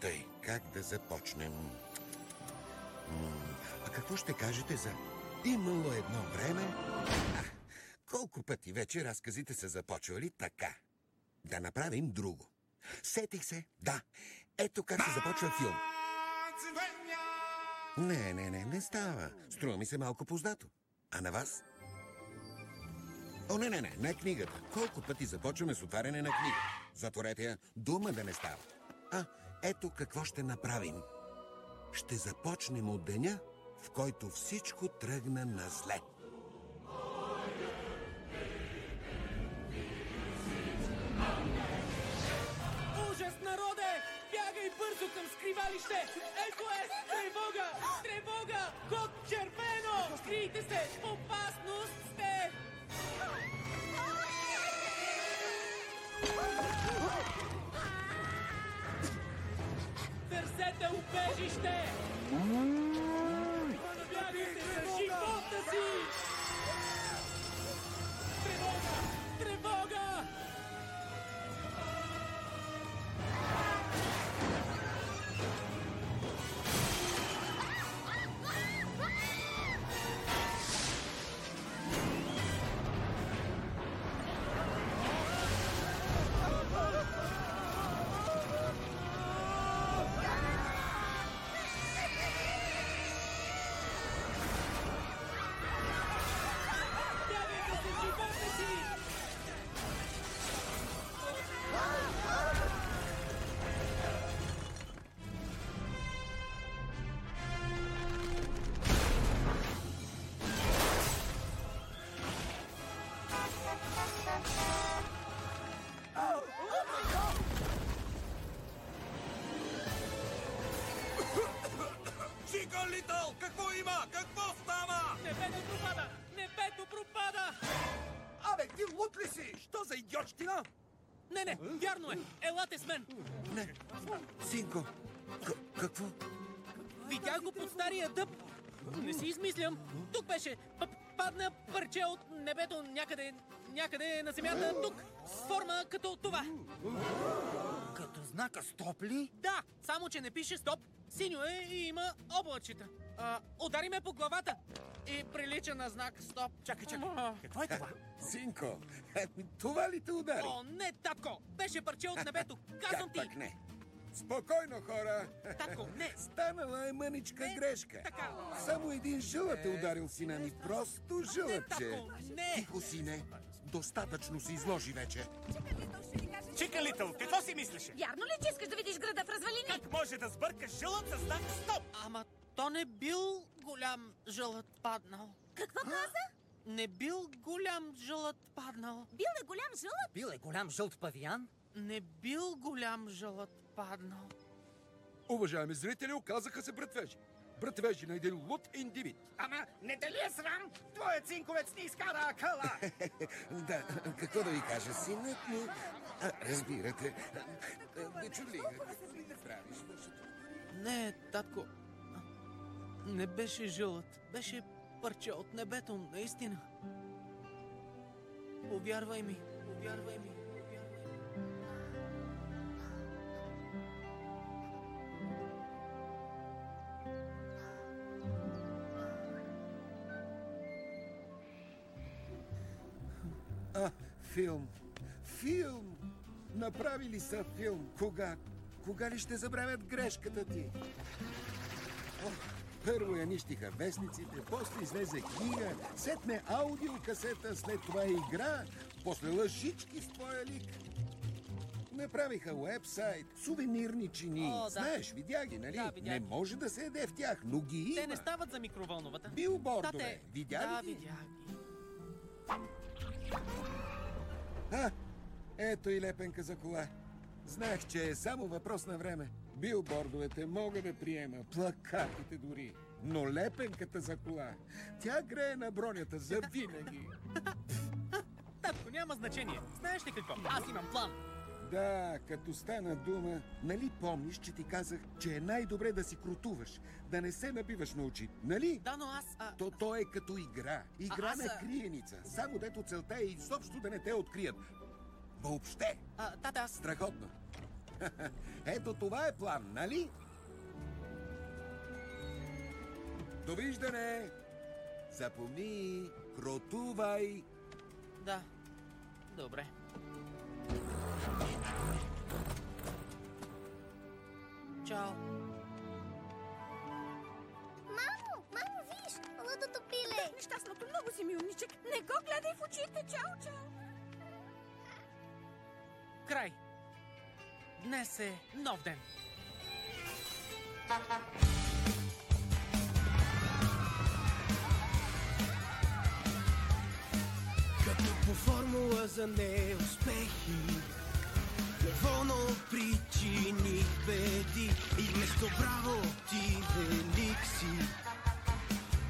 Тъй, как да започнем? А какво ще кажете за Имало едно време? А, колко пъти вече разказите са започвали така? Да направим друго. Сетих се, да. Ето как се започва филм. Не, не, не, не става. Струва ми се малко познато. А на вас? О, не, не, не, не книгата. Колко пъти започваме с отваряне на книга? Затворете я, дума да не става. А, ето какво ще направим. Ще започнем от деня, в който всичко тръгна на зле. Ужас, народе! Бягай бързо към скривалище! Ето е! Тревога! Тревога! Код червено! Скрийте се! Опасност сте! 7 ou PSG. Елате с мен! Не, синко, какво? Видях го под стария дъб. Не си измислям. Тук беше. Падна парче от небето някъде, някъде на земята. Тук. С форма като това. Като знака стоп ли? Да, само че не пише стоп. Синьо е и има облачета. А, удари ме по главата. И прилича на знак стоп. Чакай, чакай. Какво е това? Синко, това ли те удари? О, не, татко! Беше парче от небето. Казвам как ти! пък не? Спокойно, хора. Татко, не! Станала е мъничка Не, грешка. така. Само един жълът е ударил сина ми. Просто жълъче. татко, не. Тихо, сине. Достатъчно се изложи вече. Чика Литъл, какво си мислеше? Вярно ли, че искаш да видиш града в развалини? Как може да сбъркаш жълът със знак стоп? Ама то не бил голям жълът паднал. Какво каза? Не бил голям жълът паднал. Бил е голям жълъд? Бил е голям жълт павиян? Не бил голям жълът паднал. Уважаеми зрители, оказаха се братвежи. Братвежи на един луд индивид. Ама не те ли е срам? Твоят цинковец ни изкара акъла! Да, какво да ви кажа, синът ми... Разбирате. Не правиш? Не, татко. Не беше жълът. Беше парче от небето, наистина. Повярвай ми, повярвай ми. А, филм. Филм. Направили са филм. Кога? Кога ли ще забравят грешката ти? О, първо я нищиха вестниците, после излезе книга, сетне аудиокасета, след това игра, после лъжички с твоя лик. Направиха уебсайт, сувенирни чини. О, да. Знаеш, видя ги, нали? Да, видях Не може да се еде в тях, но ги има. Те не стават за микровълновата. Билбордове. Да, те... Видя да, ли ги? видях ги. А, ето и лепенка за кола. Знаех, че е само въпрос на време. Билбордовете мога да приема, плакатите дори. Но лепенката за кола, тя грее на бронята за винаги. Татко, няма значение. Знаеш ли какво? Аз имам план. Да, като стана дума, нали помниш, че ти казах, че е най-добре да си крутуваш, да не се набиваш на очи, нали? Да, но аз... А... То, то е като игра. Игра А, аз, на криеница. Само дето целта е изобщо да не те открият. Въобще. а тата, аз... Страхотно. Ето това е план, нали? Довиждане! Запомни, кротувай! Да. Добре. Чао. Мамо, мамо, виж! Лудото пиле! Нещастното, много си ми умничък. Не го гледай в очите. Чао, чао. Край. Днес е нов ден. Като по формула за неуспехи Неволно причиних беди И вместо браво ти велик си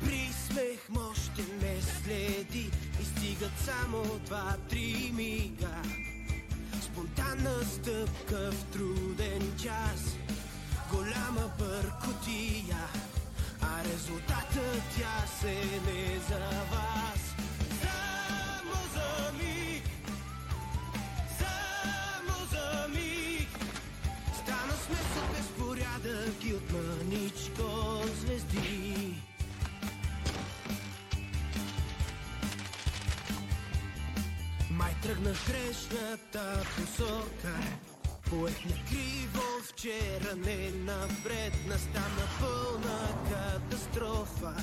Присмех мощен ме следи. И стигат само два-три мига Спонтанна стъпка в труден час Голяма бъркотия А резултатът тя се не тръгнах грешната посока. Поехня криво вчера, не напред Настана пълна катастрофа.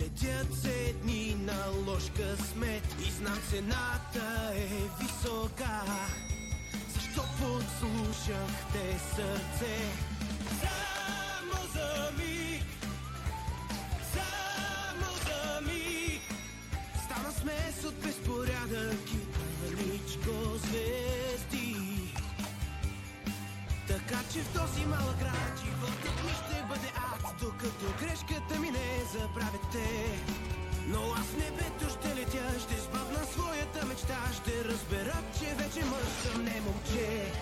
Редят се дни на лош късмет И знам цената е висока. Защо подслушахте сърце? Само за миг Само за миг. Стана смес от безпорядък и мъничко звезди. Така че в този малък град животът ми ще бъде ад Докато грешката ми не забравяте. Но аз небето ще летя, ще сбъдна своята мечта Ще разбера, че вече мъж съм, не момче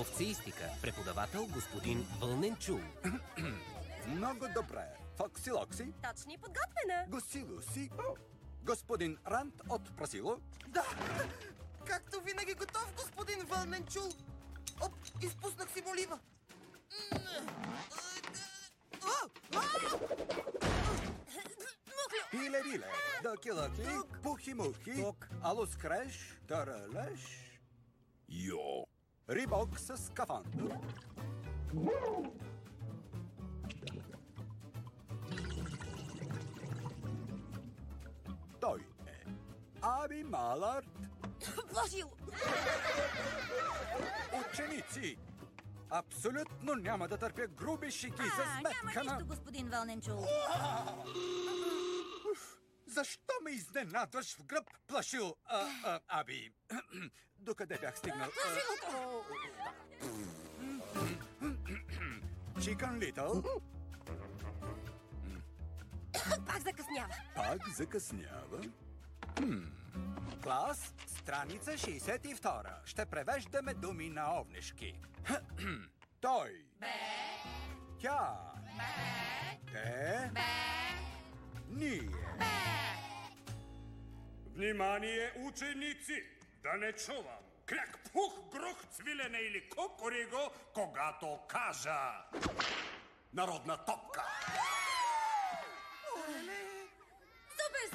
Овцеистика. Преподавател господин Вълненчул. Много добре. Фокси Локси, Точно и подготвена. Гуси Луси, господин Рант от Прасило, Да, както винаги готов, господин Вълненчул. Оп, изпуснах си молива Пиле Виле, Дъки Лъки, Пухи Мухи, Алус Креш, Таралеш, Йо, Рибок с скафандър, Той е Аби Малард, Плашило. ученици. Абсолютно няма да търпя груби шики за А, сметка няма нищо, господин Вълненчул. Защо ме изненадваш в гръб, плашил, а, а, Аби? Докъде бях стигнал? Чикън Литъл Пак закъснява. пак закъснява. Клас, страница 62. Ще превеждаме думи на овнешки. Хм. Той. Тя. Те. Ние. Внимание, ученици! Да не чувам кряк, пух, грух, цвилене или кукуриго, когато кажа народна топка. Супер,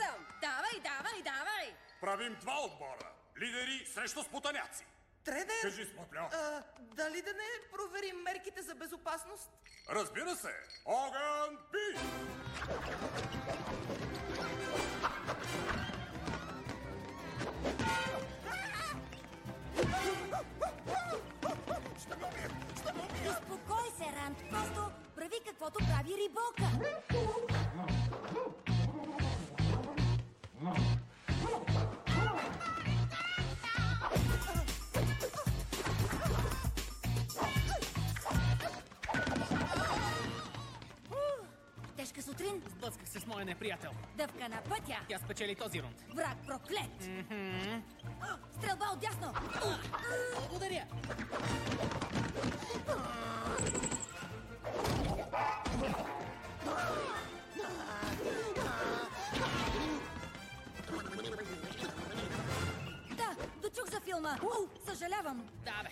давай, давай! Правим два отбора. Лидери срещу спотаняци. Тренер! Кажи, Спотлю. А, дали да не проверим мерките за безопасност? Разбира се. Огън, би! Успокой се, Рант. Просто прави каквото прави Рибока. Ух, сутрин, Сблъсках се с моя неприятел. дъвка на пътя, Тя спечели този рунд. враг проклет. Стрелба от дясно. Благодаря. Да, дочух за филма. Съжалявам. Да, бе.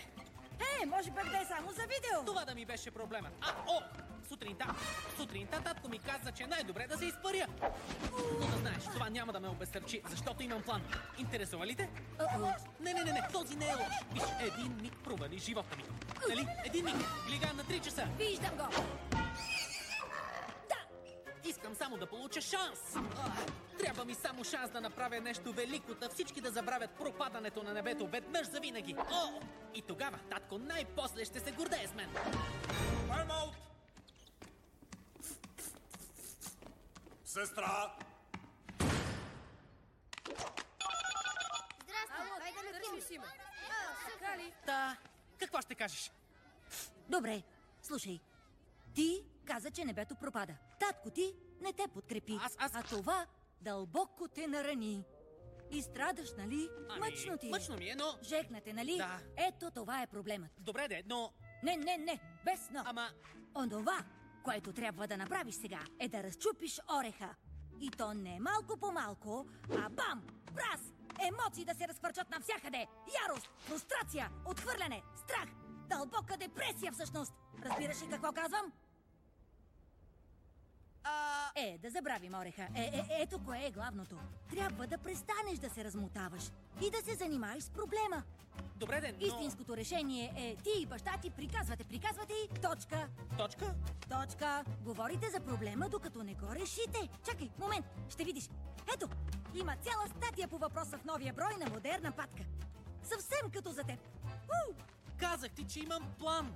Е, може пък да е само за видео. Това да ми беше проблема. А, о! Сутринта. Сутринта татко ми каза, че е най-добре да се изпаря. Но да знаеш, това няма да ме обесърчи, защото имам план. Интересува ли те? Не, не, не, не, този не е лош. Виж, един миг провали живота ми. Нали? Един миг. Глиган на 3 часа. Виждам го. Искам само да получа шанс. Трябва ми само шанс да направя нещо велико, да всички да забравят пропадането на небето веднъж за винаги. О! И тогава татко най-после ще се гордее с мен. Тайм-аут! Сестра! Ало, дай да си ме. Така ли? Та, какво ще кажеш? Добре, слушай. Ти каза, че небето пропада. Татко ти не те подкрепи. Аз- аз- А това дълбоко те нарани. И страдаш, нали? Ами, мъчно ти е. мъчно ми е, но- Жегна те, нали? Да. Ето това е проблемът. Добре, де, но... Не, не, не, без но. Ама... Онова, което трябва да направиш сега, е да разчупиш ореха. И то не малко по малко, а бам! Браз! Емоции да се разхвърчат навсякъде! Ярост, фрустрация, отхвърляне, страх, дълбока депресия всъщност! Разбираш ли какво казвам? А... Е, да забравим ореха. Е, е, ето кое е главното. Трябва да престанеш да се размотаваш и да се занимаеш с проблема. Добре, де, но... Истинското решение е ти и баща ти приказвате, приказвате и точка. Точка? Точка. Говорите за проблема, докато не го решите. Чакай, момент, ще видиш. Ето, има цяла статия по въпроса в новия брой на модерна патка. Съвсем като за теб. У! Казах ти, че имам план.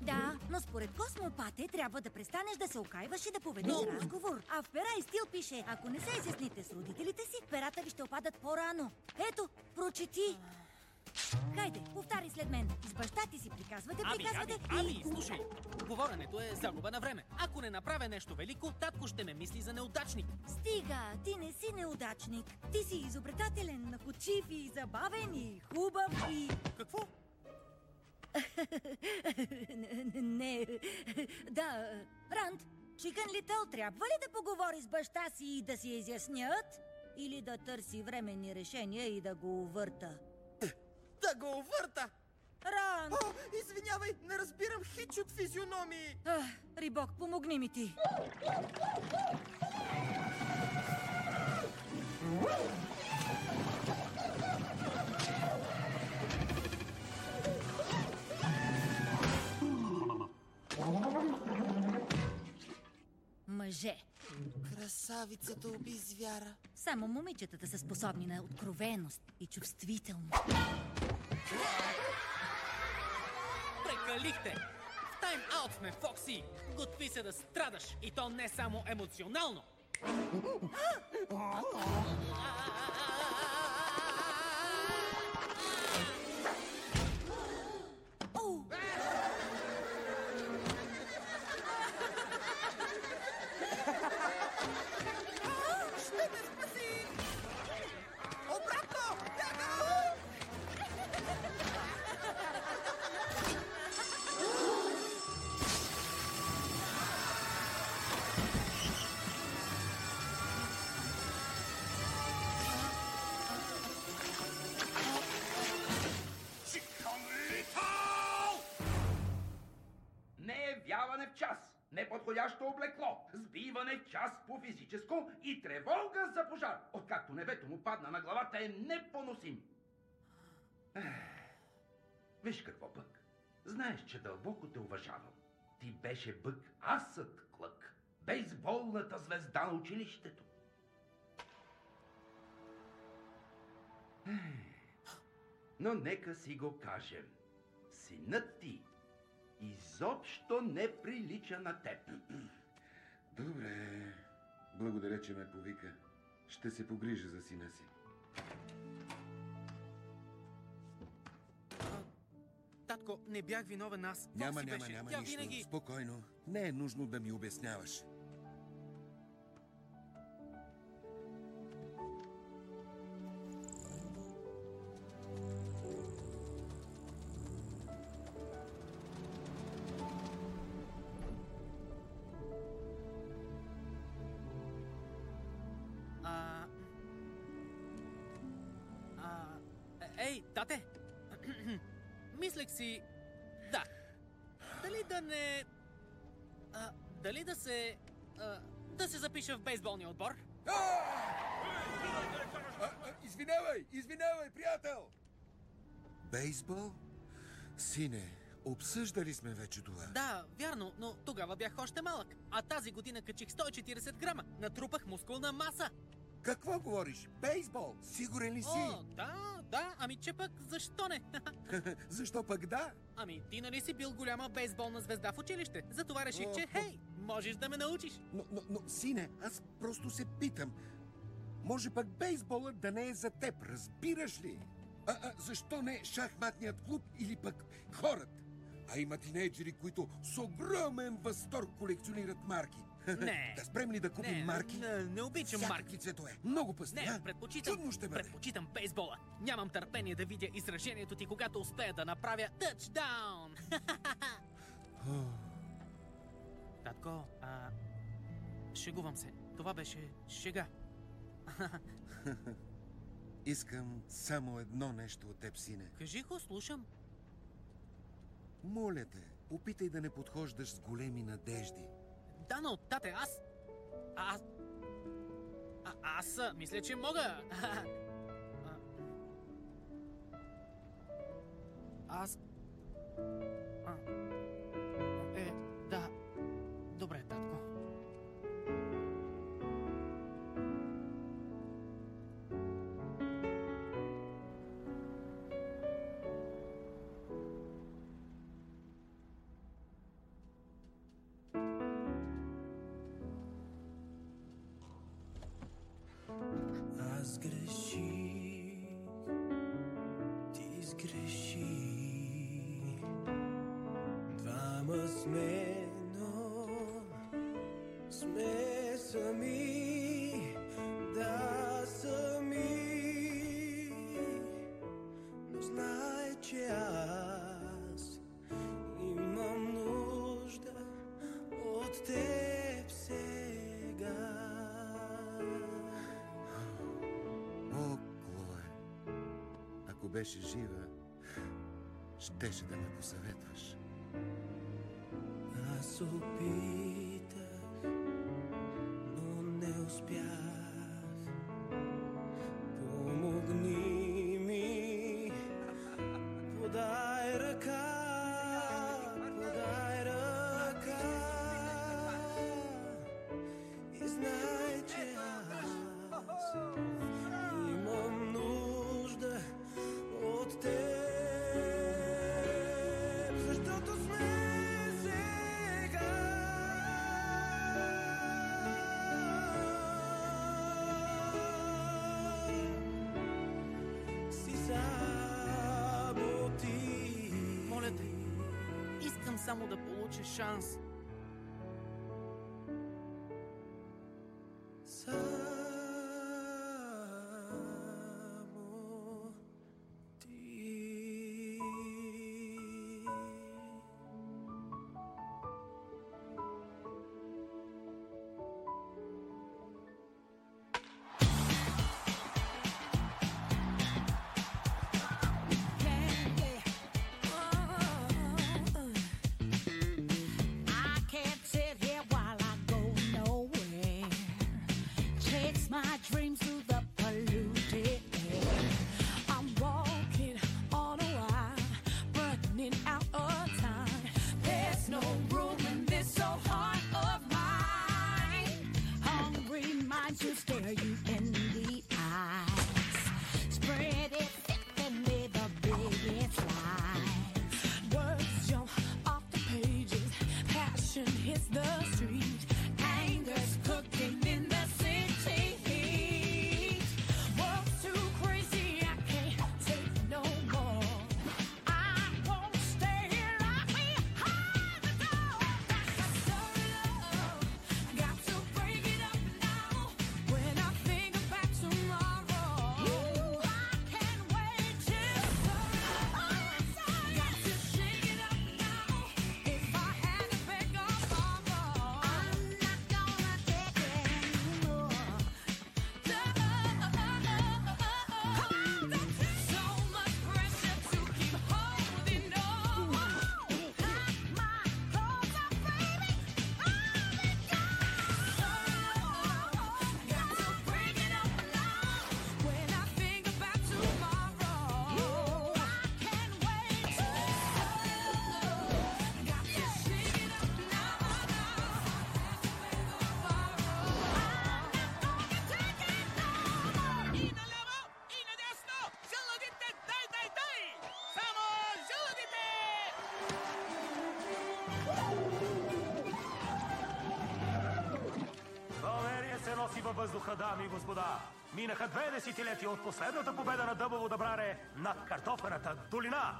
Да, но според Космопате трябва да престанеш да се окайваш и да поведеш Но- разговор. А в пера и стил пише, ако не се изясните с родителите си, перата ви ще опадат по-рано. Ето, прочети. Хайде, повтари след мен. С баща ти си приказвате, Ами, приказвате ами, и... ами, слушай. Говоренето е загуба на време. Ако не направя нещо велико, татко ще ме мисли за неудачник. Стига, ти не си неудачник. Ти си изобретателен, находчив и забавен и хубав и... Какво? не, не, да, Ранд, Чикън Литъл трябва ли да поговори с баща си и да си изяснят? Или да търси временни решения и да го увърта? Да го увърта! Ранд! О, извинявай, не разбирам хич от физиономии! Ах, Рибок, помогни ми ти. Мъже. Красавицата уби звяра. Само момичетата са способни на откровеност и чувствителност. Прекалихте! В тайм-аут сме, Фокси! Готви се да страдаш! И то не само емоционално! Ще Изявяване в час, неподходящо облекло, сбиване в час по физическо и тревога за пожар. Откакто небето му падна на главата е непоносим. Ех, виж какво бък. Знаеш, че дълбоко те уважавам. Ти беше бък, аз клък. Бейсболната звезда на училището. Ех, но нека си го кажем. Синът ти изобщо не прилича на теб. Добре. Благодаря, че ме повика. Ще се погрижа за сина си. Татко, не бях виновен аз. Няма, няма, беше. няма Тя нищо. винаги... Спокойно. Не е нужно да ми обясняваш. Се... А, да се запиша в бейсболния отбор? А, а, извинявай, извинявай, приятел! Бейсбол? Сине, обсъждали сме вече това. Да, вярно, но тогава бях още малък. А тази година качих 140 грама. Натрупах мускулна маса. Какво говориш? Бейсбол? Сигурен ли си? О, да, да, ами че пък защо не? Защо пък да? Ами, ти нали си бил голяма бейсболна звезда в училище? Затова реших, че, хей, можеш да ме научиш. Но, но, но, сине, аз просто се питам. Може пък бейсболът да не е за теб, разбираш ли? А, а защо не шахматният клуб или пък хората? А има тинейджери, които с огромен възторг колекционират марки. Не. да спрем ли да купим не, марки? Не, не обичам Всякакви марки. цветове. Много пъсти, Не, а? предпочитам, Чудно ще бъде. предпочитам бейсбола. Нямам търпение да видя изражението ти, когато успея да направя тъчдаун. Татко, а... Шегувам се. Това беше шега. Искам само едно нещо от теб, сине. Кажи го, слушам. Моля те, опитай да не подхождаш с големи надежди. Да, но, тате, аз... Аз... А, аз а, мисля, че мога. А, Аз... ако беше жива, щеше да ме посъветваш. Аз опитах, но не успях. Помогни ми, подай ръка, само да получа шанс. my dream. Носи във въздуха, дами и господа. Минаха две десетилетия от последната победа на Дъбово да браре над картофената долина.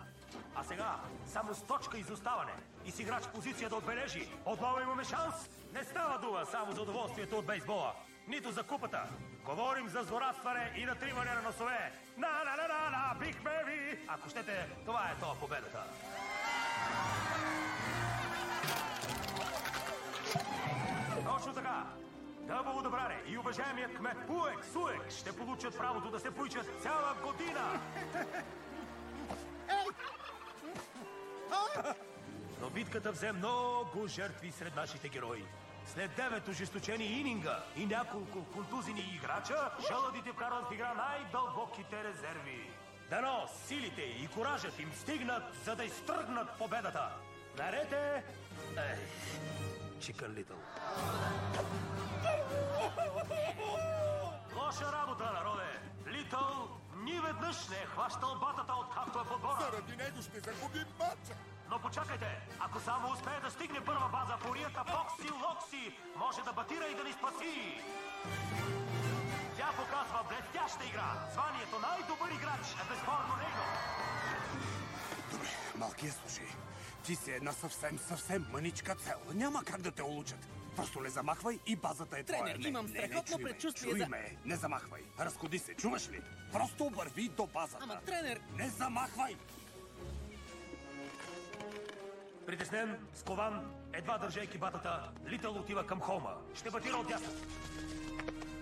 А сега само с точка изоставане и с играч позиция да отбележи. Отново имаме шанс. Не става дума само за удоволствието от бейсбола. Нито за купата. Говорим за злорадстване и натриване на носове. На на на на на Биг Беби! Ако щете, това е това победата. Точно така. Дъбово добраре и уважаемия кмет Пуек Суек ще получат правото да се поичат цяла година. Но битката взе много жертви сред нашите герои. След девет ожесточени ининга и няколко контузини играча, жълъдите вкарват в игра най-дълбоките резерви. Дано силите и коражът им стигнат, за да изтръгнат победата. Наред е... Ех, Чикън Литъл. Лоша работа, народе! Литъл ни веднъж не е хващал батата, откакто е в отбора. Заради него ще загубим матча. Но почакайте, ако само успее да стигне първа база в орията Фокси Локси, може да батира и да ни спаси. Тя показва блестяща игра. Званието най-добър играч е безспорно него. Добре, малкия слушай. Ти си една съвсем, съвсем мъничка цел. Няма как да те улучат. Просто не замахвай и базата е твоя. Тренер, Не, имам не, страхотно предчувствие чуй за- ме, не замахвай. Разходи се, чуваш ли? Просто върви до базата. Ама, тренер... Не замахвай! Притеснен, скован, едва държейки батата, Литъл отива към холма. Ще батира от дясно.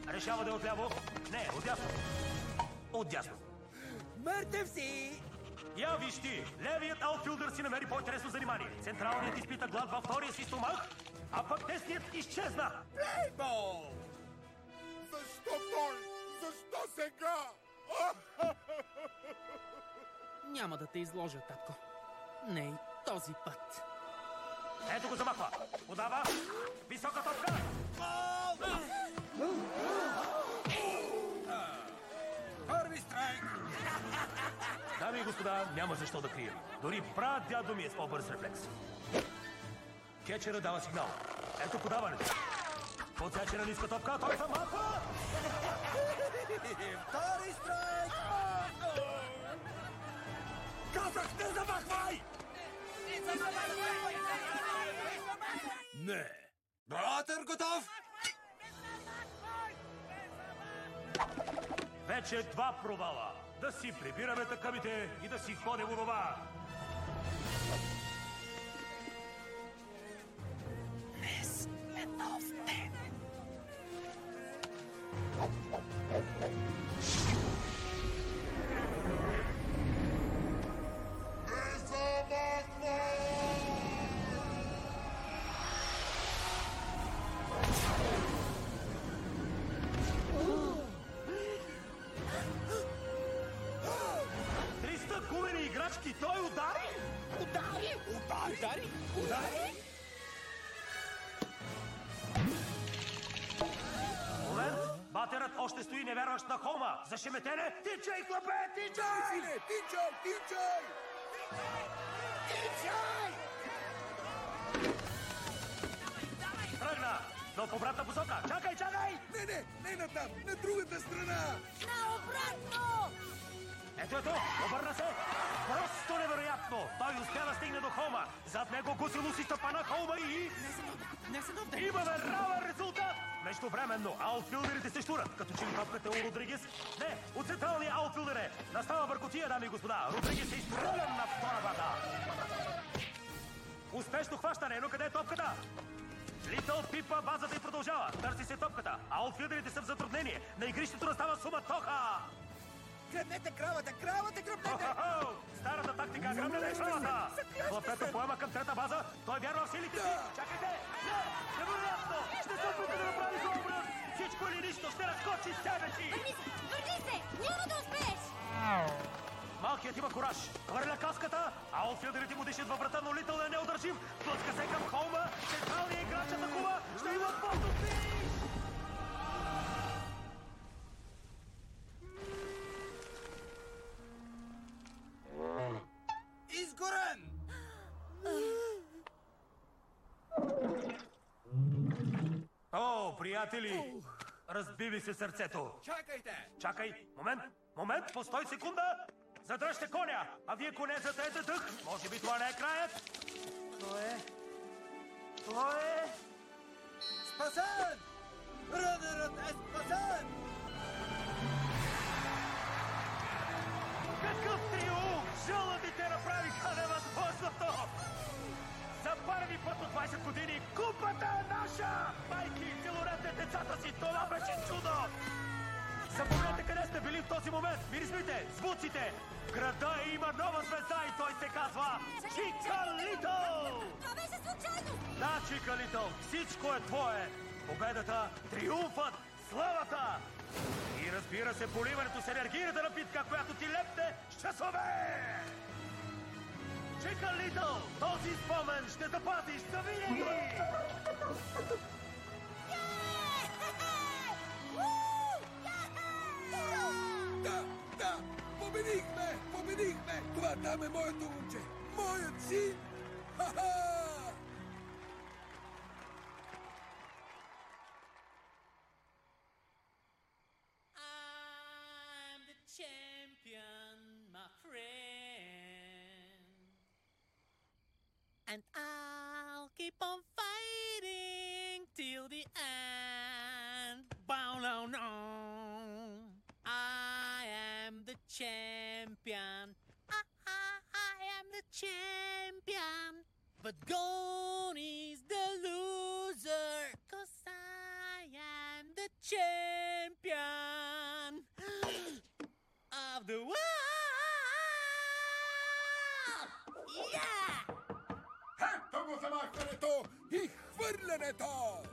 Решава да е отляво. Не, от дясно. От дясно. Мъртъв си! Я виж ти, левият аутфилдър си намери по-интересно занимание. Централният изпита глад във втория си стомах, а пък десният изчезна. Плейбол! Защо той? Защо сега? Няма да те изложа, татко. Не и този път. Ето го замахва. Подава. Висока топка. Първи страйк! Дами и господа, няма защо да крием. Дори прав дядо ми е с по-бърз рефлекс. Кетчера дава сигнал. Ето подаването. Подсечена ниска топка, той замахва! Втори страйк! Казах, не замахвай! Не! Братър, готов? Вече два провала. Да си прибираме тъкавите и да си ходим у дома. Триста гумени играчки той удари? Удари? Удари? Удари? Удари? Батерът още стои невярващ на Хома. Зашеметене! Тичай, хлапе! Тичай! Сине, тичай, тичай! Тръгна! Но в обратна посока! Чакай, чакай! Не, не, не на там, на другата страна! Наобратно! Ето, ето! Обърна се! Просто невероятно! Той успя да стигне до Хома. Зад него гусило си стъпа на Хома и... Не се довде! Имаме равен резултат! Междувременно, аутфилдерите се штурат, като че ли топката у Родригес. Не, от централния аутфилдер е. Настава бъркотия, дами и господа. Родригес е изстрелян на втора база. Успешно хващане, но къде е топката? Литъл пипа базата и продължава. Търси се топката. Аутфилдерите са в затруднение. На игрището настава суматоха. Гръбнете кравата, кравата гръбнете! Старата тактика, гръмнете кравата! Хлапето поема към трета база, той вярва в силите си! Чакайте! Не! Невероятно! Ще се опита да направи зло образ! Всичко или нищо ще разкочи себе си! Върни се! Върни се! Няма да успееш! Малкият има кораж. Хвърля каската, а аутфилдерите му дишат във врата, но Литъл е неудържим. Плъска се към Холма, централният играч атакува. Ще има фотофиш! Изгорен! О, приятели! Разби ви се сърцето. Чакайте! Чакай, момент, момент, постой секунда! Задръжте коня, а вие коне затете дъх. Може би това не е краят? То е... То е... Спасен! Ръдърът е спасен! Какъв триумф! Жълъбите направиха невъзможното! За първи път от 20 години купата е наша! Майки, целорете децата си, това беше чудо! Запомнете къде сте били в този момент! Мирисвайте, звуците! В града има нова звезда и той се казва Чика Литъл! Това беше случайно! Да, Чика Литъл, всичко е твое! Победата, триумфът, славата! И разбира се, поливането с енергийната напитка, която ти лепне Чика Литъл, този спомен ще запазиш за винаги! Да, да, победихме, победихме! Това там е моето момче, моят син! Ха-ха! And I'll keep on fighting till the end. Bow, no, no. I am the champion. I, I, I am the champion. But gone the loser. Cause I am the champion of the world. Го замахването и хвърлянето!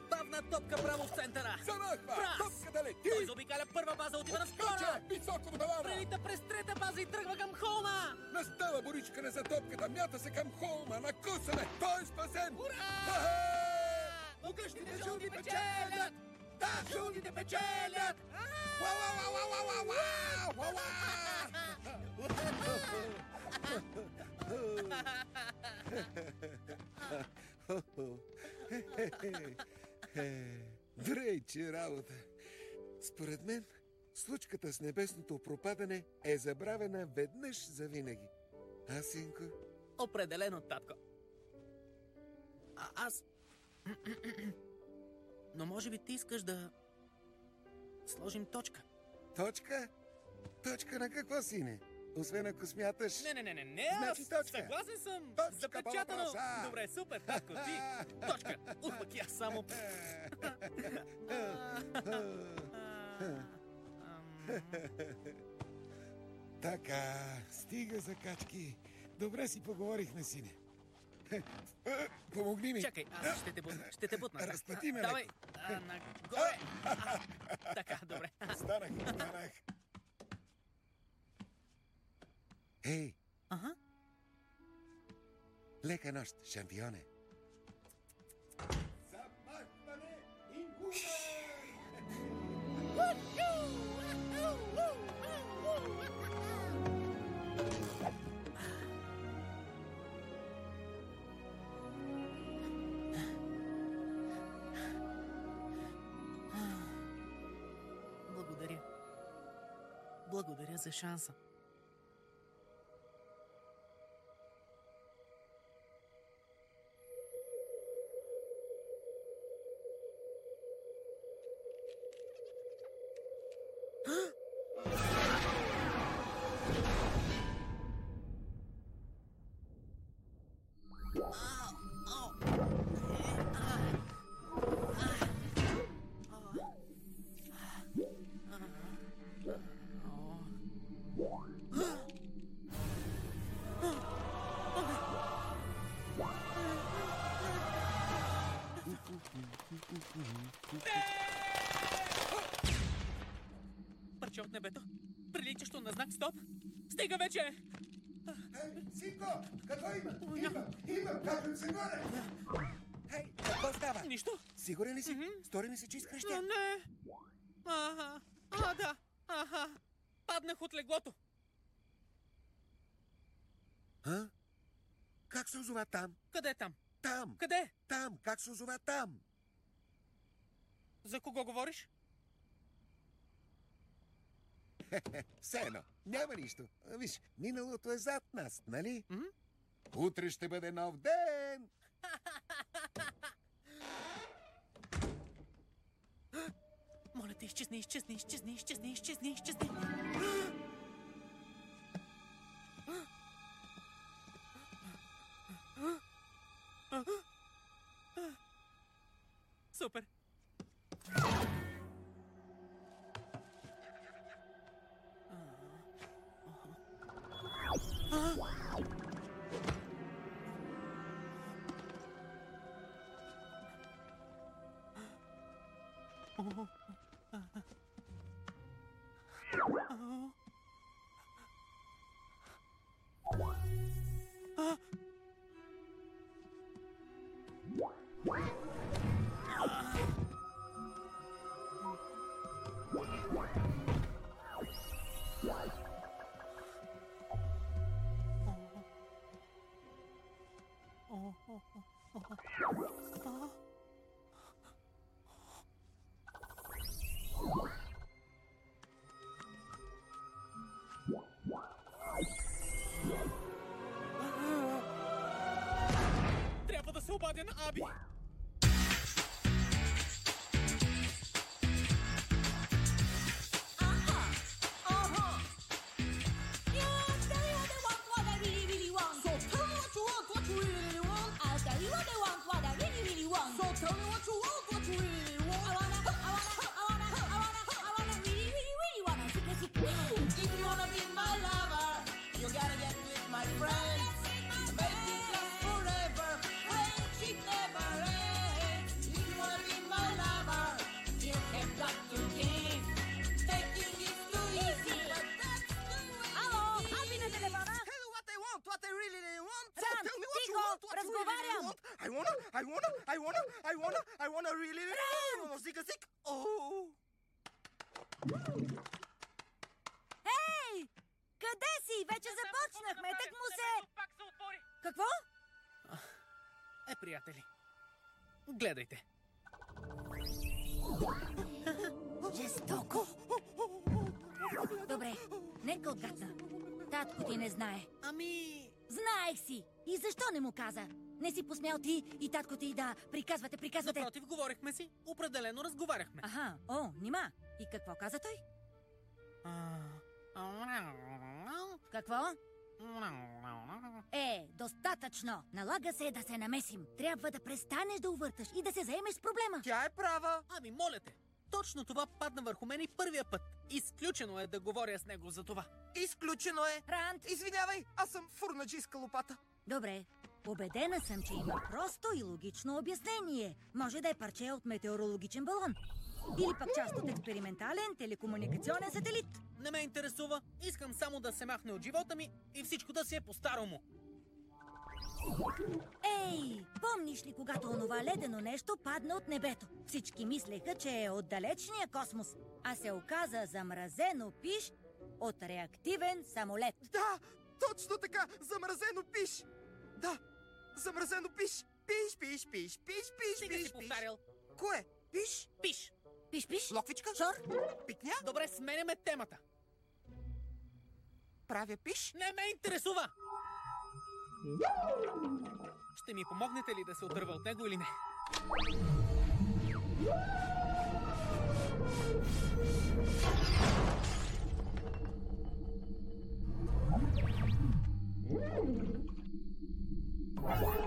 Бавна топка право в центъра. Замахва! Прас! Топката лети! Той заобикаля първа база, отива на втора. високо до тавана! Прелита през трета база и тръгва към холма. Настава боричкане за топката, мята се към холма, накусане, той е спасен! Ура! Огъщите жълти печелят! Да, жълтите печелят! Уа, уа, уа, уа, уа, уа, уа, уа, Дрейче работа. Според мен, случката с небесното пропадане е забравена веднъж за винаги. А, синко? Определено, татко. А аз... Но може би ти искаш да... Сложим точка. Точка? Точка на какво, сине? Освен ако смяташ... Не, не, не, не, не, Значи аз точка. съгласен съм. Точка Запечатано. Добре, супер, татко, ти. Точка. Ух, пък аз само... Така, стига за качки. Добре си поговорихме, сине. Помогни ми. Чакай, аз ще те бутна. Ще те бутна. Разпъти ме Давай. нагоре. Така, добре. Станах, станах. Ей, Ага. лека нощ. шампионе. Замахване и! Благодаря. Благодаря за шанса. Стига вече! Ей, синко, какво има? Имам, имам, качвам се горе! Хей, какво става? Нищо. Сигурен ли си? Стори ми се, че А, тя. не! Ага, а, да, ага. Паднах от леглото. А? Как се озова там? Къде е там? Там! Къде? Там! Как се озова там? За кого говориш? Все едно. Няма нищо. Виж, миналото е зад нас, нали? Утре ще бъде нов ден! Моля те, изчезни, изчезни, изчезни, изчезни, изчезни, изчезни. Супер. Трябва да се обадя на Аби. Really, really, zik. Oh. Ей! Къде си? Вече започнахме. Так му се... Пак се отвори. Какво? Е, приятели, гледайте. Жестоко. Добре, нека отгадна. Татко ти не знае. Ами... Знаех си! И защо не му каза? Не си посмял ти и татко ти да приказвате, приказвате. Напротив, говорихме си. Определено разговаряхме. Аха, о, нима. И какво каза той? Какво? Е, достатъчно. Налага се да се намесим. Трябва да престанеш да увърташ и да се заемеш с проблема. Тя е права. Ами, моля те. Точно това падна върху мен и първия път. Изключено е да говоря с него за това. Изключено е. Рант! Извинявай, аз съм фурнаджийска лопата. Добре. Убедена съм, че има просто и логично обяснение. Може да е парче от метеорологичен балон. Или пък част от експериментален телекомуникационен сателит. Не ме интересува. Искам само да се махне от живота ми и всичко да си е по-старому. Ей, помниш ли, когато онова ледено нещо падна от небето? Всички мислеха, че е от далечния космос, а се оказа замразено пиш от реактивен самолет. Да, точно така! Замразено пиш! Да, замразено пиш! Пиш, пиш, пиш, пиш, пиш, Стига пиш, си повтарял. Кое? Пиш? Пиш. Пиш, пиш? Локвичка? Шор? Пикня? Добре, сменяме темата. Правя пиш? Не ме интересува! Ще ми помогнете ли да се отърва от него или не? Летяща Wow.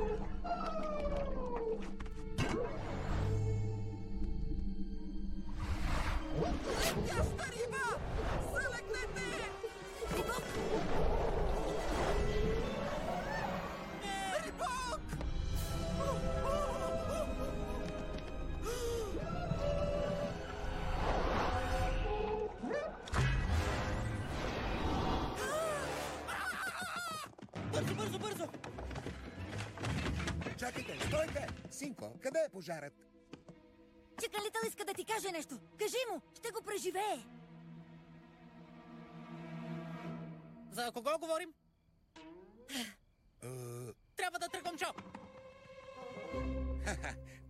Каже нещо. Кажи му, ще го преживее. За кого говорим? Трябва да тръгвам, Чо!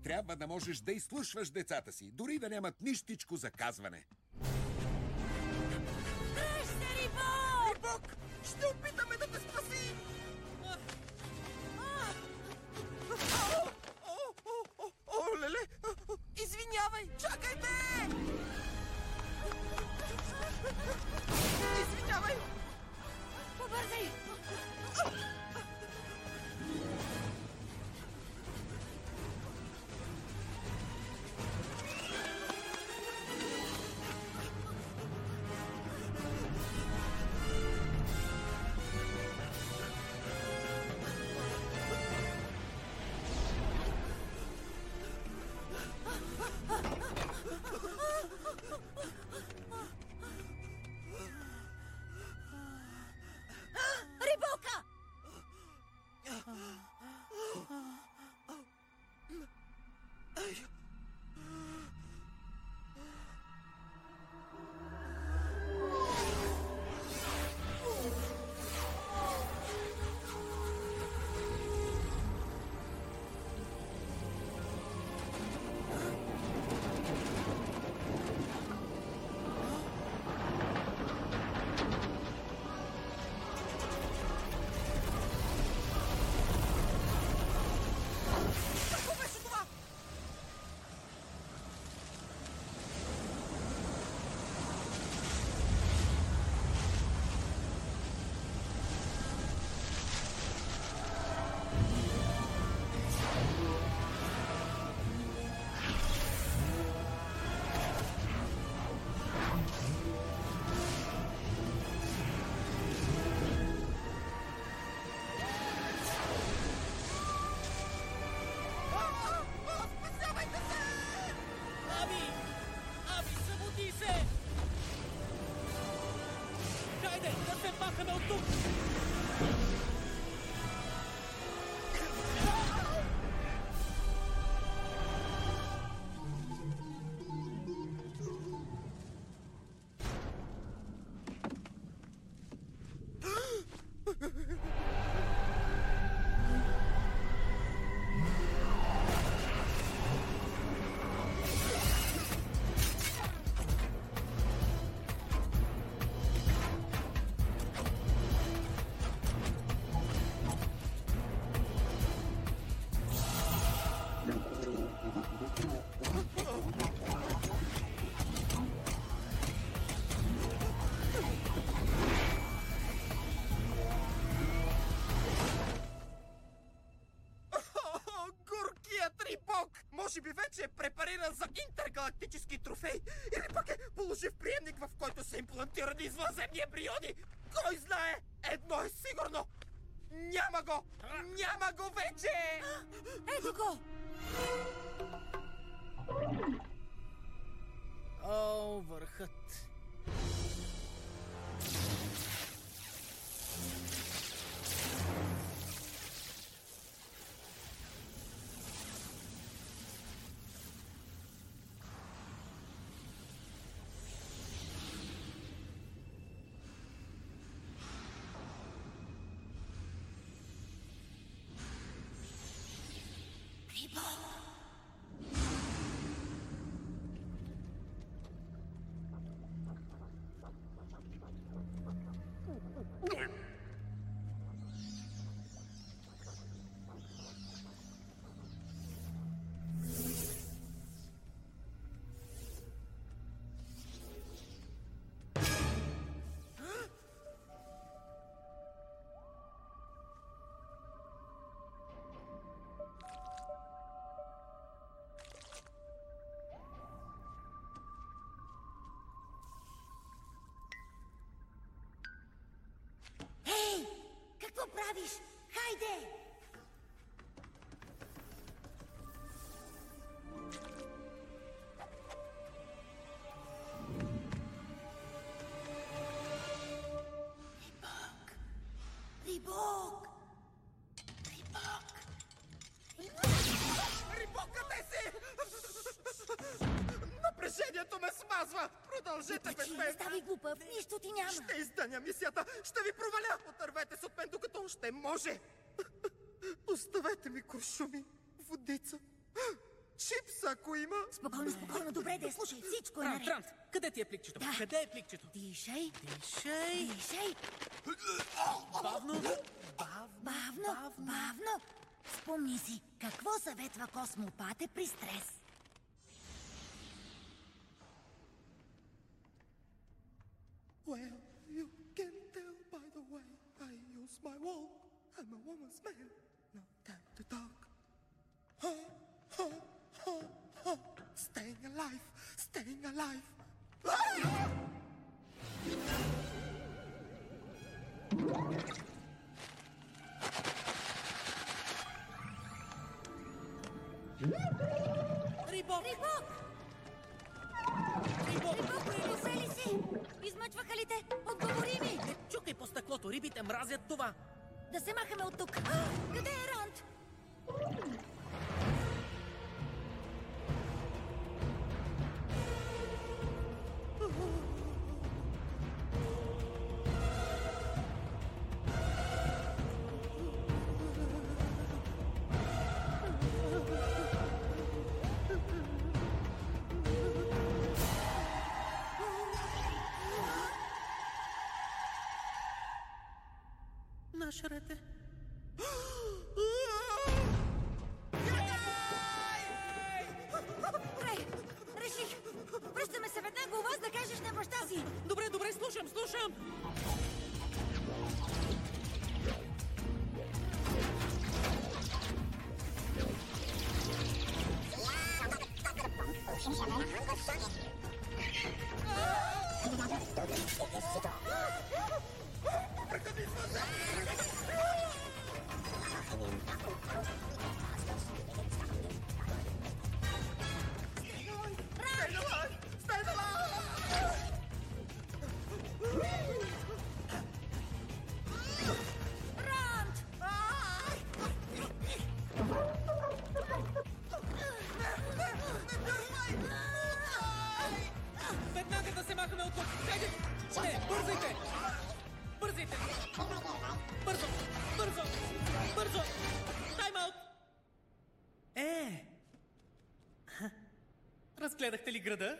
Трябва да можеш да изслушваш децата си, дори да нямат нищичко за казване. Рибок! Рибок! Ще опитаме да те спасим! Вече е препариран за интергалактически трофей или пък е положив приемник, в който са имплантирани извънземни ембриони. Кой знае? Едно е сигурно! Няма го! Няма го вече! Ето го! О, върхът. Правиш? Хайде! Рибок! Рибок, къде си? Напрежението ме смазва! Продължете без мен! не ставай глупав, нищо ти няма. Ще издъня мисията! Ще ви проваля! Още може! Оставете ми куршуми, водица, чипс, ако има! Спокойно, спокойно, добре да я слушай, всичко е наред. Франт, къде ти е пликчето? Да. Къде е пликчето? Дишай, Дишай. дишай. Бавно. Бавно, бавно. Спомни си, какво съветва космопате при стрес? Well, my walk. I'm a woman's man. No time to talk. Huh, huh, huh, huh. Staying alive, staying alive. Ah! Рибок! Рибок! Рибок! Рибок, къде ли си? Измъчваха ли те? Отговори ми! Чукай по стъклото, рибите мразят това. Да се махаме от тук. А, къде е Рант? عشرته Разгледахте ли града?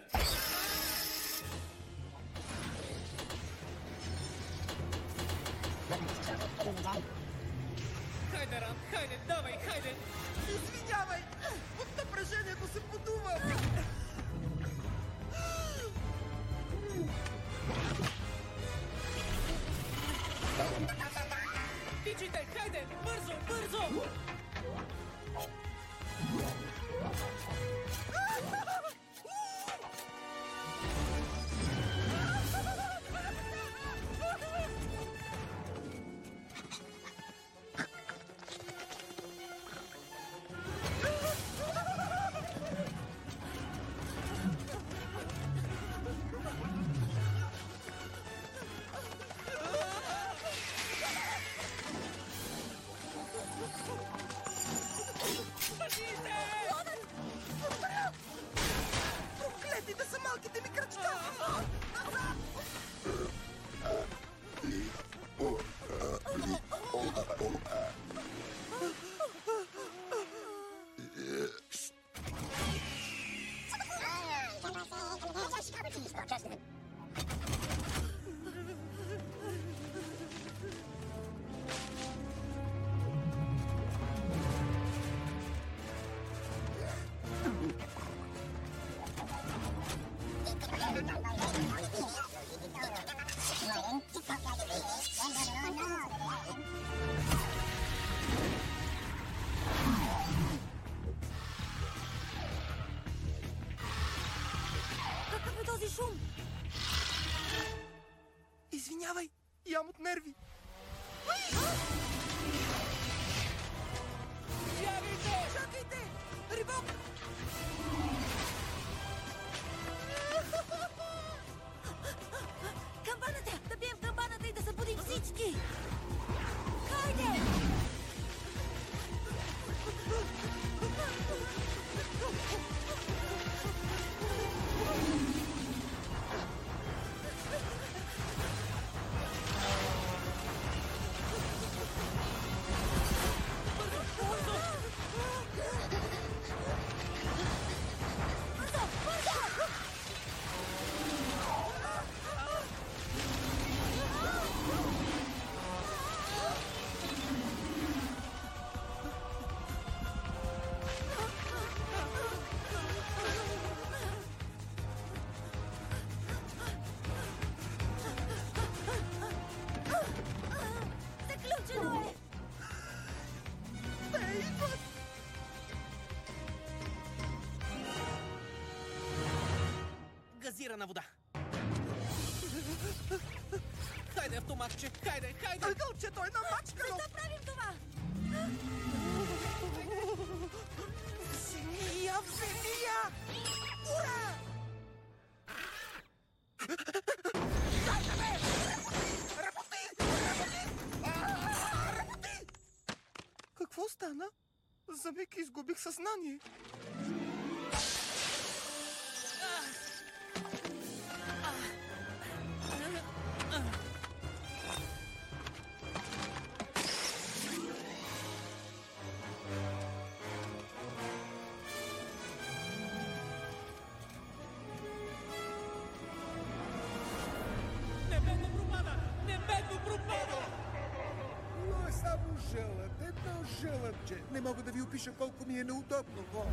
Yeah. Хайде, хайде! Ъгълчето е намачкано! Защо правим това? Вземи я, вземи я! Ура! Дайте ме! Работи! Работи! А, Работи! Какво стана? За миг изгубих съзнание. Небедно пропада! Но е само жълът, едно жълъдче. Не мога да ви опиша колко ми е неудобно, Бог.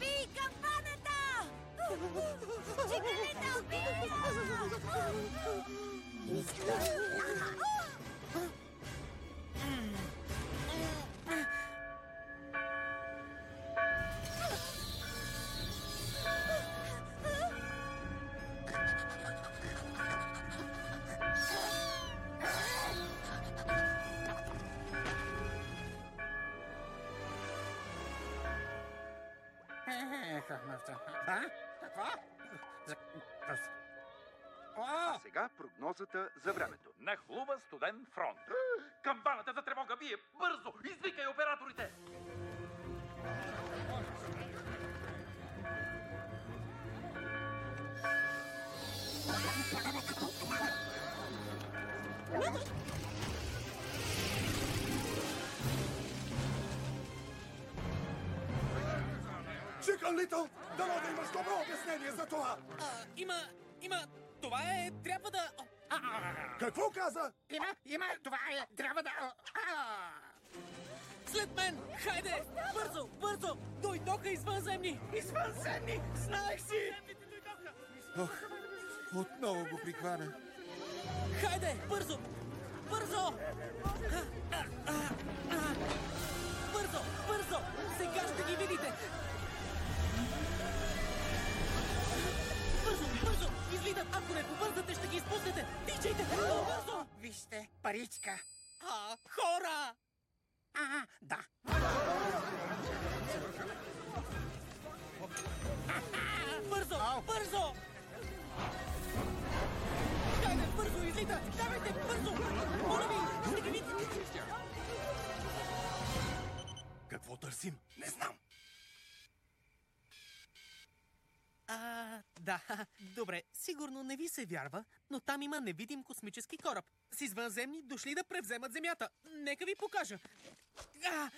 Би камбаната! Чикалита, би прогнозата за времето. Нахлува студен фронт. Камбаната за тревога бие! Бързо! Извикай операторите! Чикалито! Дано да имаш добро обяснение за това! А, има, има, това е, трябва да... Какво каза? Има, има, това е, трябва да... След мен! Хайде! Бързо, бързо! Дойдоха извънземни! Извънземни! Знаех си! Ох, отново го прихвана. Хайде, бързо! Бързо! Бързо, бързо! Сега ще ги видите! Излитат! Ако не побързате, ще ги изпуснете! Тичайте! Бързо! Вижте, паричка. А, хора! А, да. Бързо! Бързо! Хайде, бързо, излита! Давайте, бързо! Моля ви, ще ги видите! Какво търсим? Не знам. А, да. Добре, сигурно не ви се вярва, но там има невидим космически кораб. С извънземни дошли да превземат Земята. Нека ви покажа. А,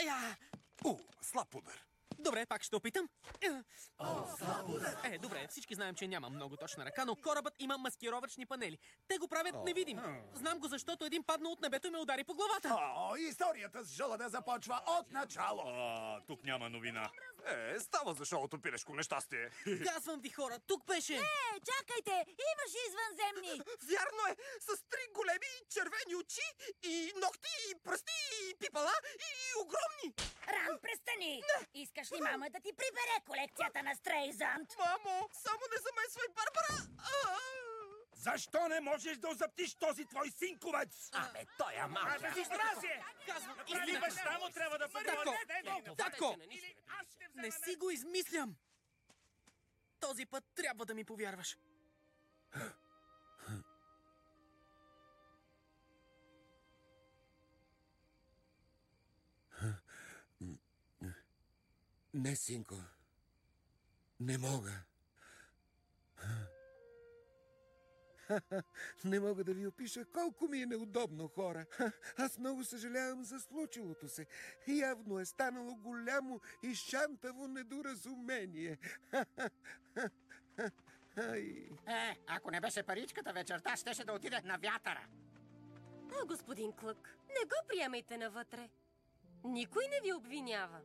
ая. О, слаб удар. Добре, пак ще опитам. Е, добре, всички знаем, че няма много точна ръка, но корабът има маскировъчни панели. Те го правят невидим. Знам го, защото един паднал от небето и ме удари по главата. О, историята с жълъда започва от начало. А, тук няма новина. Е, става за шоуто пилешко нещастие. Казвам ви, хора, тук беше... Е, чакайте! Имаше извънземни! Вярно е! С три големи червени очи и ногти, и пръсти, и пипала, и огромни! Ран, престани! Искаш ли мама да ти прибере колекцията на Стрейзант? Мамо, само не замесвай Барбара! Защо не можеш да озаптиш този твой синковец? Абе, той е малък. Абе! Казвам Нали истината. баща му трябва да бъде Татко, татко, не си го измислям. Този път трябва да ми повярваш. Не, синко. Не мога. Не мога да ви опиша колко ми е неудобно, хора. Аз много съжалявам за случилото се. Явно е станало голямо и шантаво недоразумение. Е, ако не беше паричката вечерта, щеше да отиде на вятъра. А, господин Клък, не го приемайте навътре. Никой не ви обвинява.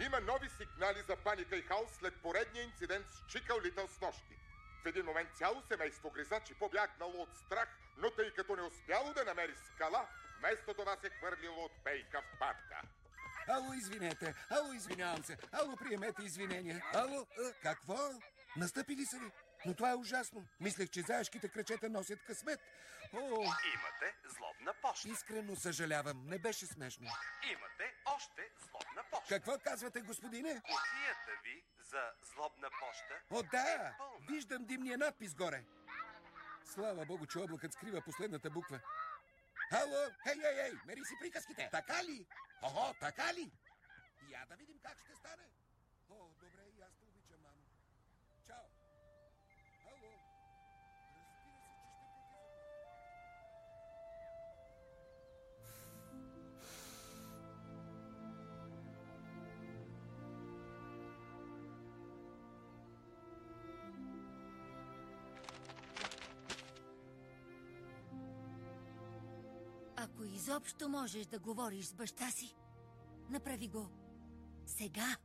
Има нови сигнали за паника и хаос след поредния инцидент с Чикъл Литъл с нощи. В един момент цяло семейство гризачи побягнало от страх, но тъй като не успяло да намери скала, вместо това се хвърлило от пейка в парка. Ало, извинете. Ало, извинявам се. Ало, приемете извинения. Ало, а, какво? Настъпили са ви? Но това е ужасно. Мислех, че заешките кръчета носят късмет. О, Имате злобна поща. искрено съжалявам. Не беше смешно. Имате още злобна поща. Какво казвате, господине? Кутията ви за злобна поща О, е да! пълна. Виждам димния надпис горе. Слава богу, че облакът скрива последната буква. Ало, хей, хей, хей, мери си приказките. Така ли? Охо, така ли? Я да видим как ще стане. Изобщо можеш да говориш с баща си, направи го. Сега.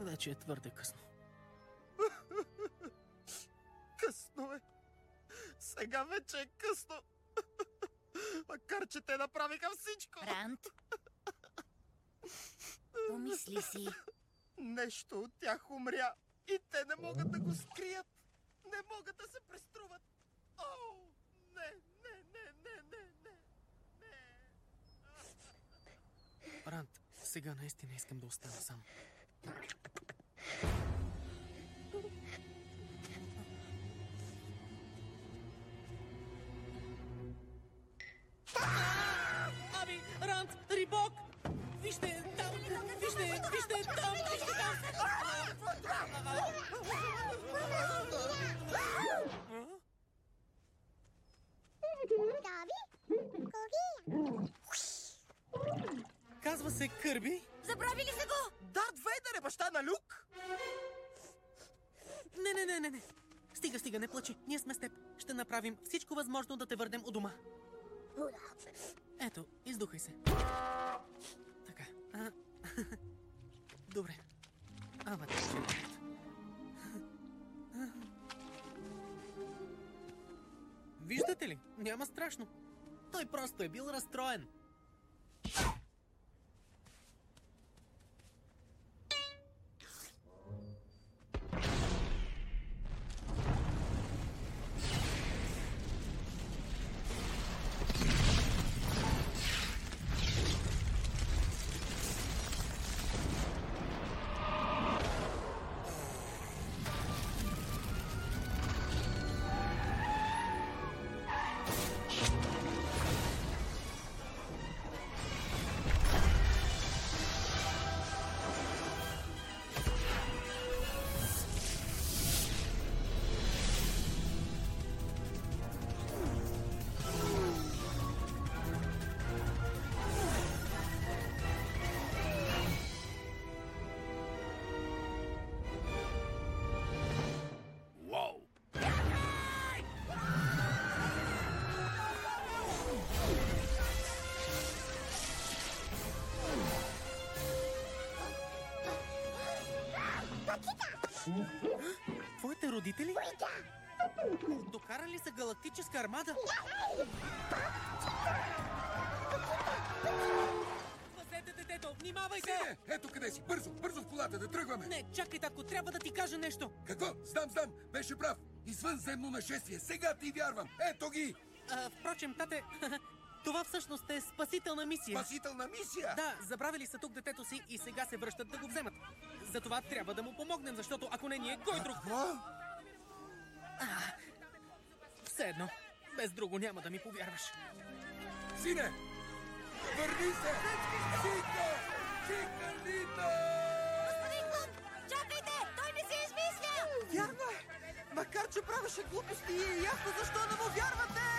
Вече е твърде късно. Късно е. Сега вече е късно. Макар, че те направиха всичко. Рант. Помисли си. Нещо от тях умря и те не могат да го скрият. Не могат да се преструват. О, не, не, не, не, не, не. Рант, сега наистина искам да остана сам. Аби, Рант, Рибок! Вижте, там! Вижте, вижте, там! Вижте, там! Казва се Кърби. Забравили се го! Дарт Вейдър е баща на Люк! Не, не, не, не, не. Стига, стига, не плачи. Ние сме с теб. Ще направим всичко възможно да те върнем у дома. Ето, издухай се. Така. А... Добре. Ама ти ще Виждате ли? Няма страшно. Той просто е бил Твоите родители? Докарали са галактическа армада? Пазете детето! Внимавайте! Сине, ето къде си! Бързо, бързо в колата, да тръгваме! Не, чакай, татко, трябва да ти кажа нещо. Какво? Знам, знам! Беше прав! Извънземно нашествие! Сега ти вярвам! Ето ги! А, впрочем, тате, това всъщност е спасителна мисия. Спасителна мисия? Да, забравили са тук детето си и сега се връщат да го вземат. Затова трябва да му помогнем, защото ако не ние, кой друг? Какво? Все едно, без друго няма да ми повярваш. Сине! Върни се! Чика! Чикалито! Господин Клък, чакайте! Той не си измисля! Вярно е! Макар, че правеше глупости, е ясно защо не му вярвате!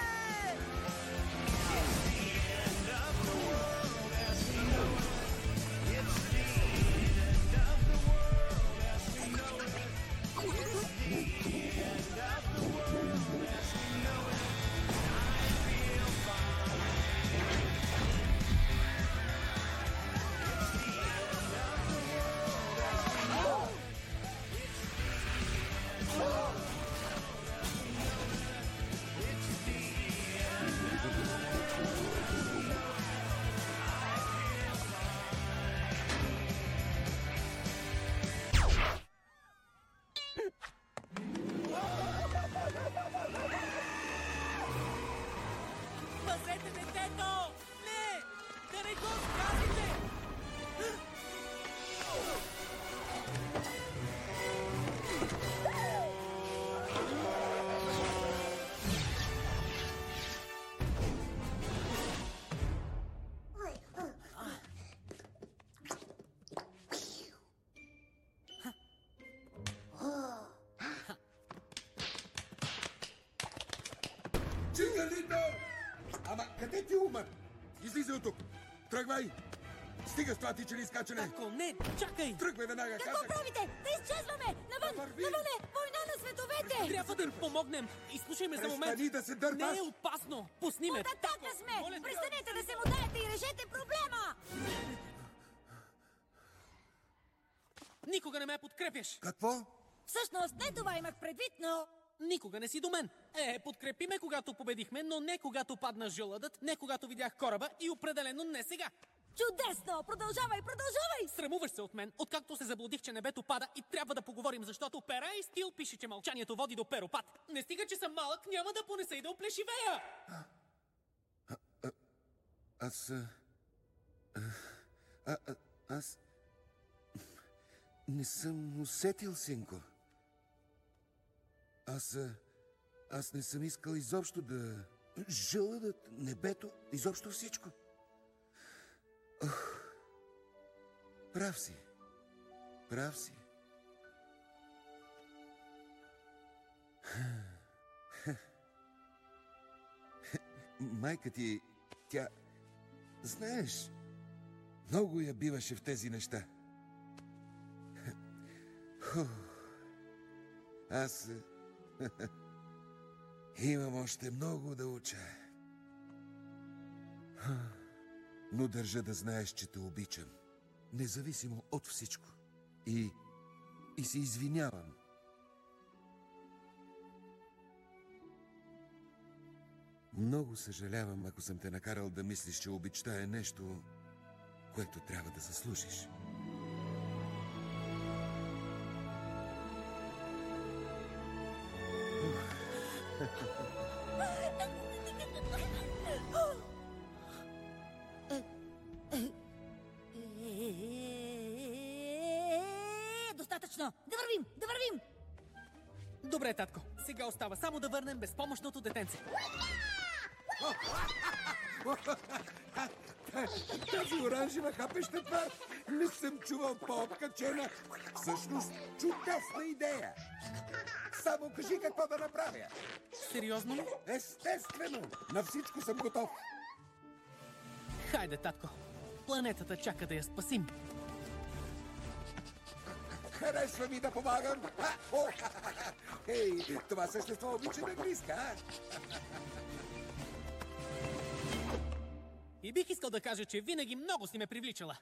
Чикалито! Ама къде ти умът? Излизай от тук! Тръгвай! Стига с това тичане и скачане! Ако не, чакай! Тръгвай веднага, Какво казах! правите? Да изчезваме! Навън! Върви! Навън е! Война на световете! Трябва да им помогнем! Изслушай ме за момент! Престани да се дърпаш! Не е опасно! Пусни ме! От атака сме! Престанете да се мудаете и решете проблема! Никога не ме подкрепяш! Какво? Всъщност не това имах предвид, но... Никога не си до мен. Е, подкрепи ме, когато победихме, но не когато падна жълъдът, не когато видях кораба и определено не сега. Чудесно! Продължавай, продължавай! Срамуваш се от мен, откакто се заблудих, че небето пада и трябва да поговорим, защото пера и стил пише, че мълчанието води до перопад. Не стига, че съм малък, няма да понеса и да оплешивея. Аз... А, а, а, аз... Не съм усетил, синко. Аз... Аз не съм искал изобщо да... Жълъдът, небето, изобщо всичко. Ох, прав си. Прав си. Майка ти, тя... Знаеш, много я биваше в тези неща. Аз... Имам още много да уча. Но държа да знаеш, че те обичам. Независимо от всичко. И... И се извинявам. Много съжалявам, ако съм те накарал да мислиш, че обичта е нещо, което трябва да заслужиш. Достатъчно! Да вървим! Да вървим! Добре, татко. Сега остава само да върнем безпомощното детенце. Тази оранжева хапеща твар не съм чувал по-обкачена. Всъщност, чудесна идея. Само кажи какво да направя. Сериозно ли? Естествено! На всичко съм готов. Хайде, татко. Планетата чака да я спасим. Харесва ми да помагам. А, о, Ей, това същество обича да гриска, а? И бих искал да кажа, че винаги много си ме привличала.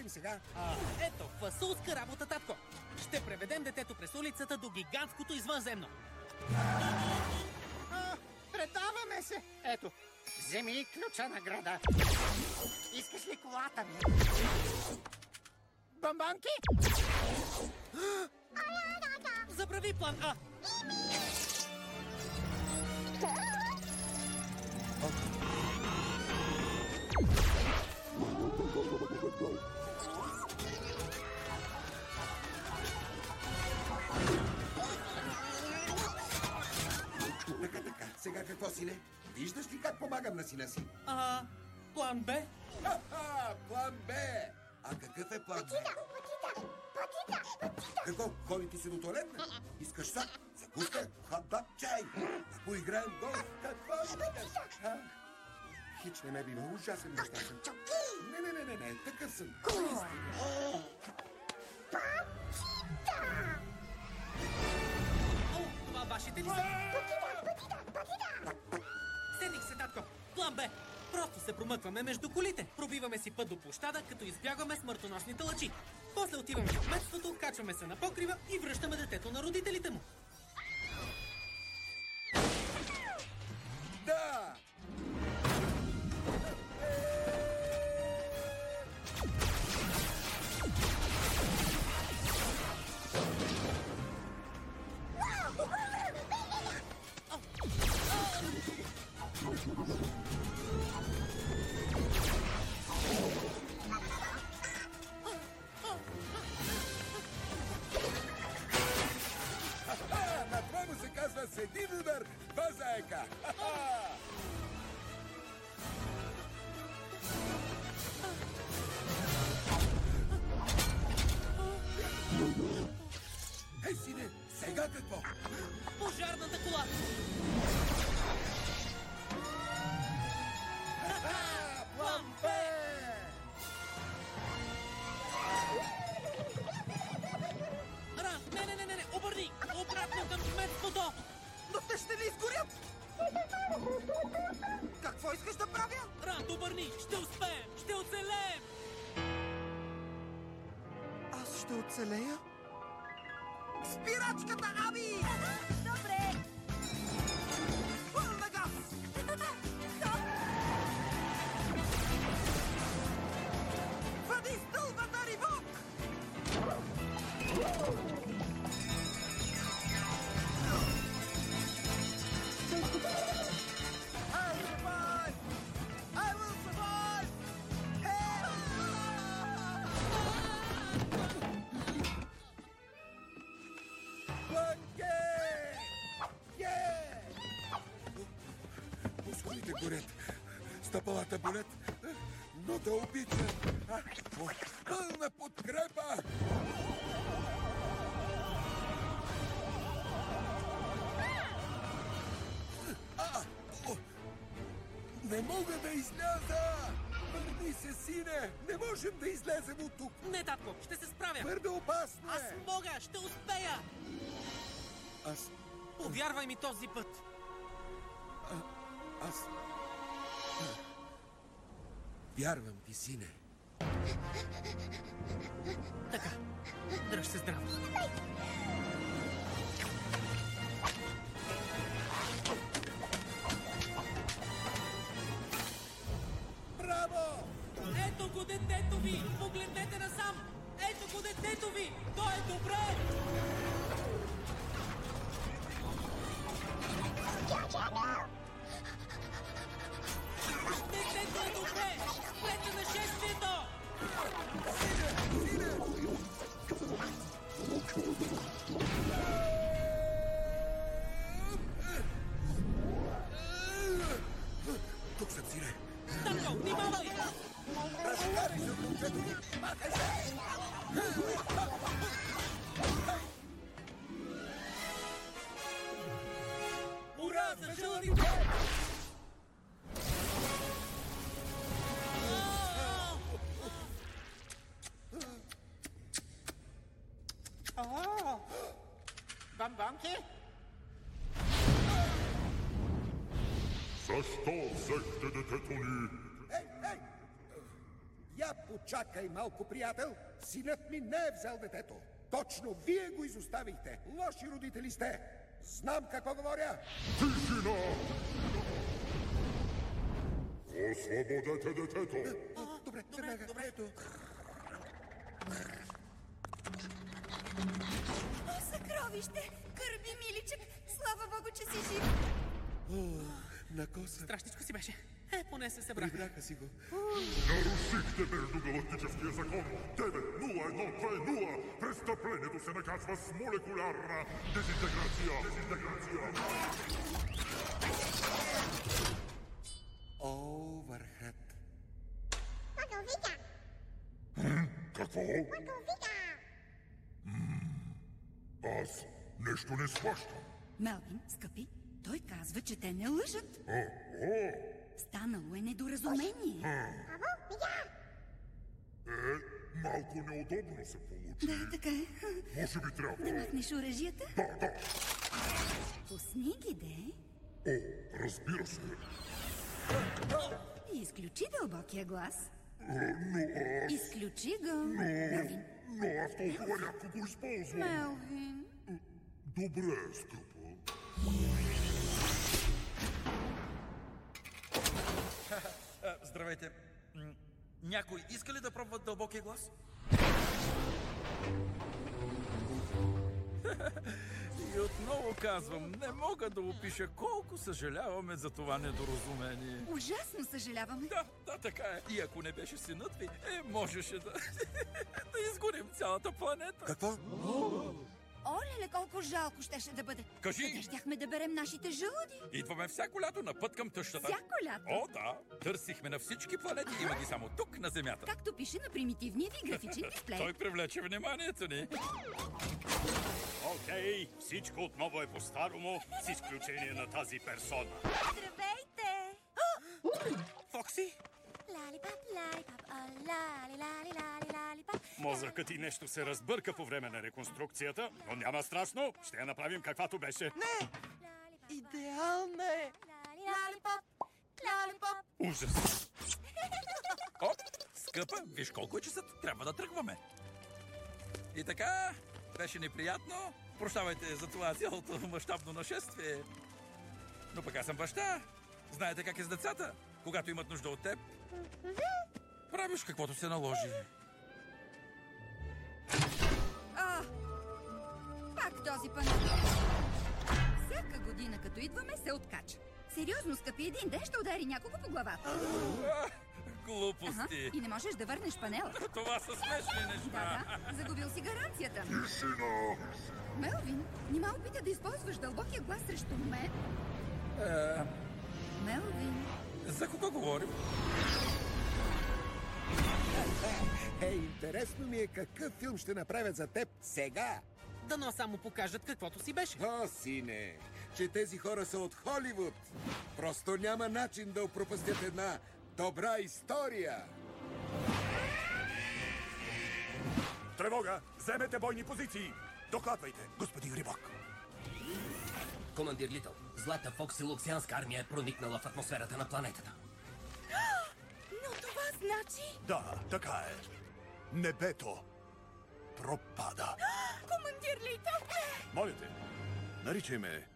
Правим сега? А, ето, фасулска работа, татко. Ще преведем детето през улицата до гигантското извънземно. А, предаваме се. Ето, вземи ключа на града. Искаш ли колата ми? Бомбонки? Забрави план А. Така, така. Сега какво си не? Виждаш ли как помагам на сина си? А, план Б? Ха-ха, план Б! А какъв е план Б? Какво? Ходи ти се до туалетна? Искаш сак? Закуска? Хот-дог чай? Да поиграем голф? Какво искаш? Хич не ме бива. Ужасен неща съм. Не, не, не, не, не. Такъв съм. Наистина. О, това вашите ли са? Се, татко. План Б. Просто се промъкваме между колите. Пробиваме си път до площада, като избягваме смъртоносните лъчи. После отиваме в кметството, качваме се на покрива и връщаме детето на родителите му. Да! Аз ще оцелея? Спирачката, Мускулите горят, стъпалата болят, но да обича. Пълна подкрепа! А, о, не мога да изляза! Върни се, сине! Не можем да излезем от тук! Не, татко, ще се справя! Твърде опасно е! Аз мога, ще успея! Аз... Повярвай ми този път! Аз... Вярвам ти, сине. Така, дръж се здраво. Браво! Защо взехте детето ни? Ей, ей! Я почакай малко, приятел. Синът ми не е взел детето. Точно вие го изоставихте. Лоши родители сте. Знам какво говоря. Тишина! Освободете детето! Добре, добре, добре. добре. Съкровище! Гърби, миличък! Слава Богу, че си жив! О, на коса. Страшничко си беше. Е, поне се събрах. Прибраха си го. Нарушихте междугалактическия закон 90120. Престъплението се наказва с молекулярна дезинтеграция. Дезинтеграция. О, върхът. Какво? М, Аз нещо не схващам. Мелвин, скъпи, той казва, че те не лъжат. О, о, Станало е недоразумение. е, малко неудобно се получи. Да, така е. Може би трябва. Да махнеш оръжията? Да, да. Пусни ги, де. О, разбира се. Изключи дълбокия глас. Но аз... Изключи го. Но... Мелвин. Но аз толкова рядко го използвам. Мелвин. Добре, скъпа. Здравейте. Някой иска ли да пробва дълбокия глас? И отново казвам, не мога да опиша колко съжаляваме за това недоразумение. Ужасно съжаляваме. Да, да, така е. И ако не беше синът ви, е, можеше да, да изгорим цялата планета. Какво? Олеле, колко жалко щеше да бъде. Кажи. Къде щяхме да берем нашите жълуди? Идваме всяко лято на път към тъщата. Всяко лято? О, да. Търсихме на всички планети, има ги само тук, на Земята. Както пише на примитивния ви графичен дисплей. Той привлече вниманието ни. Окей, всичко отново е по-старому, с изключение на тази персона. Здравейте! Фокси? Мозъкът ти нещо се разбърка по време на реконструкцията, но няма страшно, ще я направим каквато беше. Не! Идеална е! Лалипап, лалипап. Ужас. О, скъпа, виж колко е часът. Трябва да тръгваме. И така, беше неприятно. Прощавайте за това цялото мащабно нашествие. Но пък аз съм баща. Знаете как е с децата? Когато имат нужда от теб, правиш каквото се наложи. А, пак този панел. Всяка година, като идваме, се откача. Сериозно, скъпи, един ден ще удари някого по главата. Глупости. Ага, и не можеш да върнеш панела. Това са смешни неща. Да, да, загубил си гаранцията. Тишина! Мелвин, нима опита да използваш дълбокия глас срещу мен? Е, Мелвин, за кого говорим? Е, интересно ми е какъв филм ще направят за теб сега. Дано само покажат каквото си беше. О, сине, че тези хора са от Холивуд. Просто няма начин да опропастят една добра история. Тревога! Вземете бойни позиции! Докладвайте, господин Рибок. Командир Литъл, Злата Фокс и Луксианска армия е проникнала в атмосферата на планетата. Значи... Да, така е. Небето пропада. Командир Литъл! Моля те, наричай ме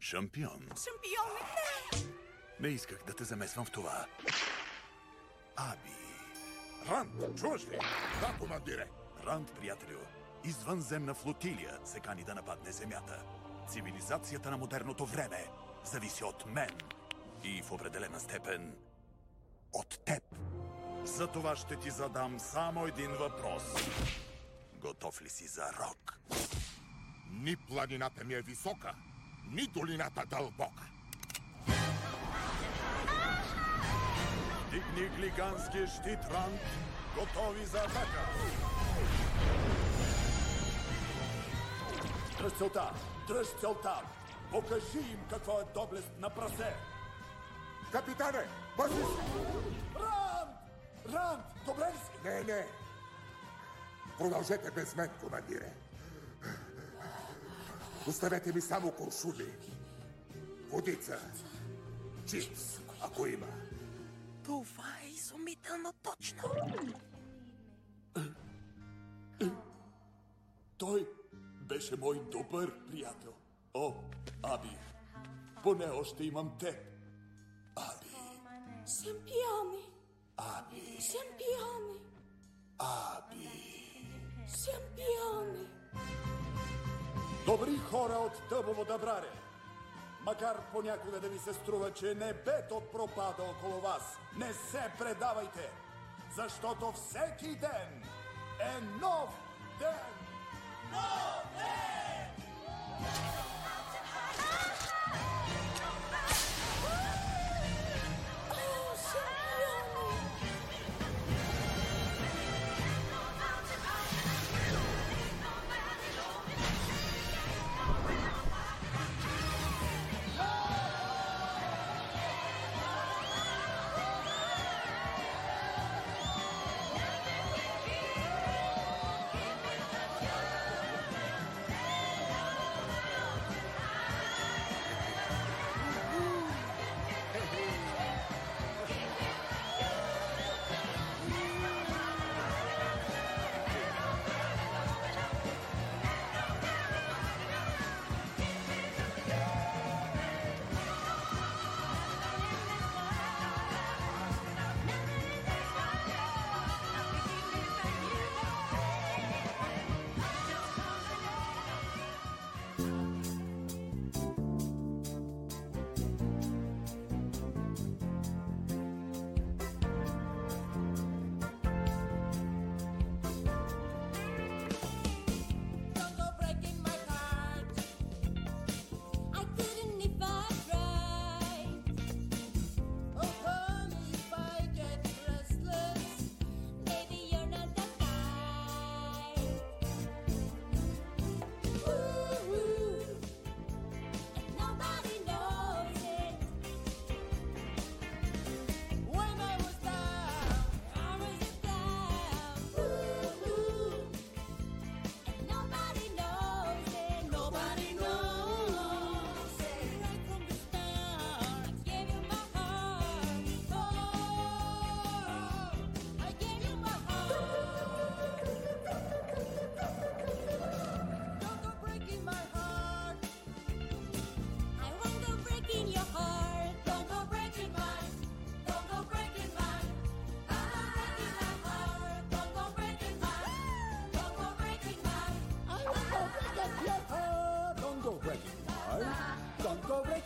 шампион. Шампион! Не! Не исках да те замесвам в това. Аби. Ранд, чуваш ли? Да, командире. Ранд, приятелю, извънземна флотилия се кани да нападне Земята. Цивилизацията на модерното време зависи от мен и в определена степен от теб. За това ще ти задам само един въпрос. Готов ли си за рок? Ни планината ми е висока, ни долината дълбока. Дигни глиганския щит, Ранд. Готови за атака. Дръж целта! Дръж целта! Покажи им какво е доблест на прасе! Капитане, пази се! Ранд! Ранд, добре ли си? Не, не. Продължете без мен, командире. Оставете ми само куршуми. Водица. Чипс, ако има. Това е изумително точно. Той беше мой добър приятел. О, Аби, поне още имам теб. Sempione. Аби, Sempione. Аби. Sempione. Добри хора от Дъбово Дъбраре. Макар понякога да ви се струва, че небето пропада около вас, не се предавайте, защото всеки ден е нов ден! Нов ден!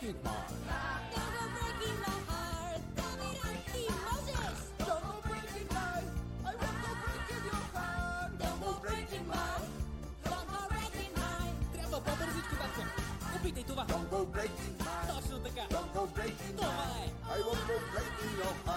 Don't go breaking mine. Don't go breaking my heart. Dominante Moses. Don't go breaking mine. I won't go breaking your heart. Don't go breaking mine. Don't go breaking mine. Трябва по-бързичко, Татко. Опитай това. Don't go breaking mine. Точно така. Don't go breaking Това е. I won't go breaking your heart.